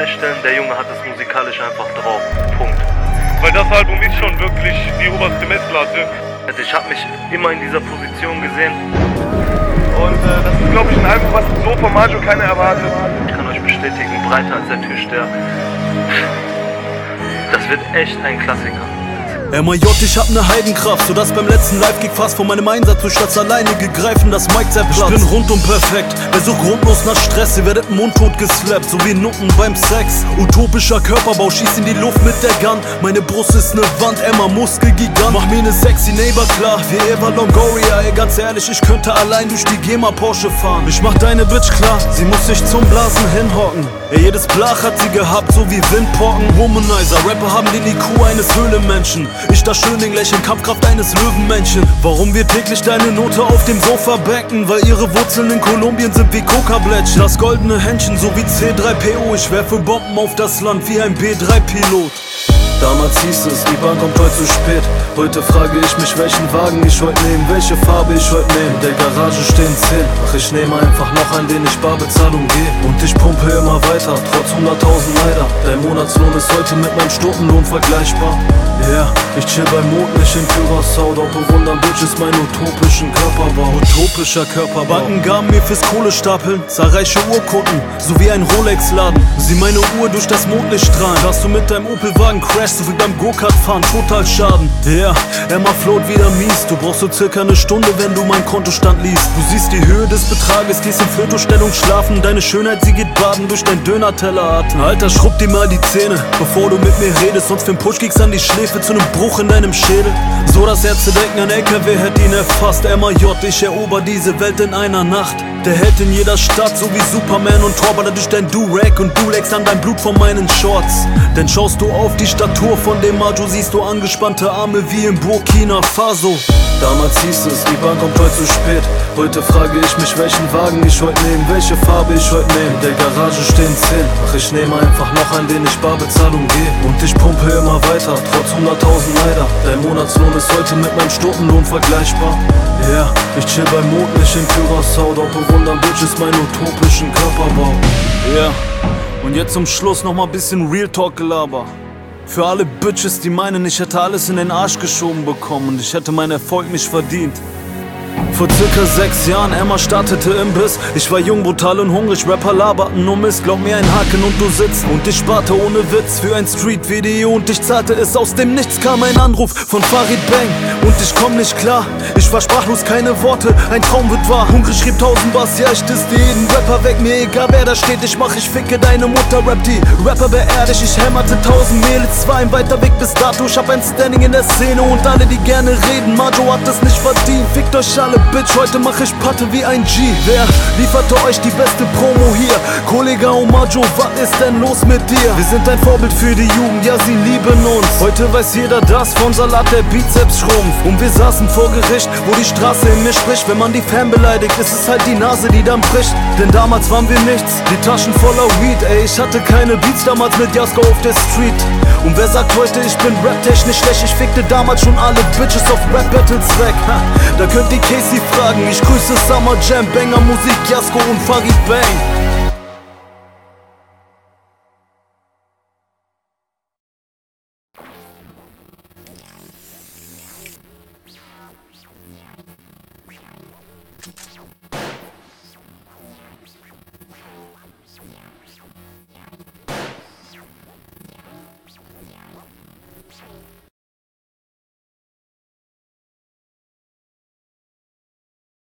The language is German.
feststellen, der Junge hat es musikalisch einfach drauf. Punkt. Weil das Album ist schon wirklich die oberste Messlatte. Ich habe mich immer in dieser Position gesehen. Und äh, das ist, glaube ich, ein Album, was so von Majo keiner erwartet. Ich kann euch bestätigen, breiter als der Türsteher. Das wird echt ein Klassiker. MAJ, ich hab ne Heidenkraft, sodass beim letzten Live-Gig fast von meinem Einsatz durch das alleine gegreifen das Mic zerplatzt. Ich bin rundum perfekt, wer so grundlos nach Stress, ihr werdet mundtot geslappt, so wie Nutten beim Sex. Utopischer Körperbau, schieß in die Luft mit der Gun, meine Brust ist ne Wand, Emma Muskelgigant. Mach mir ne sexy Neighbor klar, wie Eva Longoria, ey ganz ehrlich, ich könnte allein durch die GEMA Porsche fahren. Ich mach deine Bitch klar, sie muss sich zum Blasen hinhocken. Ey, jedes Blach hat sie gehabt, so wie Windpocken. Womanizer, Rapper haben den IQ eines Höhlenmenschen. Ich das Schöning lächeln, Kampfkraft eines Löwenmännchen. Warum wir täglich deine Note auf dem Sofa backen? Weil ihre Wurzeln in Kolumbien sind wie Coca-Blättchen. Das goldene Händchen, so wie C3PO. Ich werfe Bomben auf das Land wie ein B3-Pilot. Damals hieß es, die Bahn kommt heute zu spät. Heute frage ich mich, welchen Wagen ich heute nehme, welche Farbe ich heute nehme. Der Garage stehen 10, ach ich nehme einfach noch einen, den ich Barbezahlung gehe. Und ich pumpe immer weiter, trotz 100.000 Neider. Dein Monatslohn ist heute mit meinem Stundenlohn vergleichbar. Yeah, ich chill beim Mond nicht in Curaçao, doch bewundern Bitches meinen utopischen Körperbau. Utopischer Körperbau. Banken gaben mir fürs Kohlestapeln zahlreiche Urkunden, sowie ein Rolex-Laden. Sieh meine Uhr durch das Mondlicht strahlen. Dass du mit deinem Opel-Wagen crashst, so wie beim Go-Kart fahren, total Schaden. Ja, yeah, Emma float wieder mies. Du brauchst so circa eine Stunde, wenn du mein Kontostand liest. Du siehst die Höhe des Betrages, gehst in Fötostellung schlafen. Deine Schönheit, sie geht baden durch dein Döner-Tellerarten. Alter, schrubb dir mal die Zähne, bevor du mit mir redest, sonst für den Push kriegst an die Schläfe zu nem Bruch in deinem Schädel. So das Ärzte denken, ein LKW hätte ihn erfasst. MAJ, ich erober diese Welt in einer Nacht. Der Held in jeder Stadt, so wie Superman und Thor, ballert durch dein Durag und du legst an dein Blut von meinen Shorts. Denn schaust du auf die Statur von dem Majo, siehst du angespannte Arme wie in Burkina Faso. Damals hieß es, die Bahn kommt heute zu spät. Heute frage ich mich, welchen Wagen ich heute nehme, welche Farbe ich heute nehme. Der Garage stehen 10, ach ich nehme einfach noch einen, den ich Barbezahlung gehe. Und ich pumpe immer weiter, trotz 100.000 Neider. Dein Monatslohn ist heute mit meinem Stundenlohn vergleichbar. Yeah, ich chill beim Mond nicht in Curaçao, doch bewundern Bitches meinen utopischen Körperbau. Yeah, und jetzt zum Schluss noch mal bisschen Real Talk Gelaber. Für alle Bitches, die meinen, ich hätte alles in den Arsch geschoben bekommen und ich hätte meinen Erfolg nicht verdient. Vor circa sechs Jahren, Emma startete im Biss. Ich war jung, brutal und hungrig, Rapper laberten nur Mist. Glaub mir ein Haken und du sitzt. Und ich sparte ohne Witz für ein Street-Video und ich zahlte es. Aus dem Nichts kam ein Anruf von Farid Bang und ich komm nicht klar. Ich war sprachlos, keine Worte, ein Traum wird wahr. Hungrig schrieb tausend Bass, ja ich disste jeden Rapper weg. Mir egal wer da steht, ich mach, ich ficke deine Mutter. Rap die Rapper beerdig, ich hämmerte tausend Mädels. War ein weiter Weg bis dato, ich hab ein Standing in der Szene und alle, die gerne reden. Majo hat es nicht verdient, fickt euch alle, Bitch, heute mach ich Patte wie ein G. Wer lieferte euch die beste Promo hier? Kollega und Majo, was ist denn los mit dir? Wir sind ein Vorbild für die Jugend, ja, sie lieben uns. Heute weiß jeder das von Salat, der Bizeps schrumpft. Und wir saßen vor Gericht, wo die Straße in mir spricht. Wenn man die Fan beleidigt, ist es halt die Nase, die dann bricht. Denn damals waren wir nichts, die Taschen voller Weed. Ey, ich hatte keine Beats damals mit Jasko auf der Street. Und wer sagt heute, ich bin rap-technisch schlecht? Ich fickte damals schon alle Bitches auf Rap-Battles weg. Ha, da könnt ihr Casey fragen. Ich grüße Summer Jam, Banger Musik, Jasko und Farid Bang.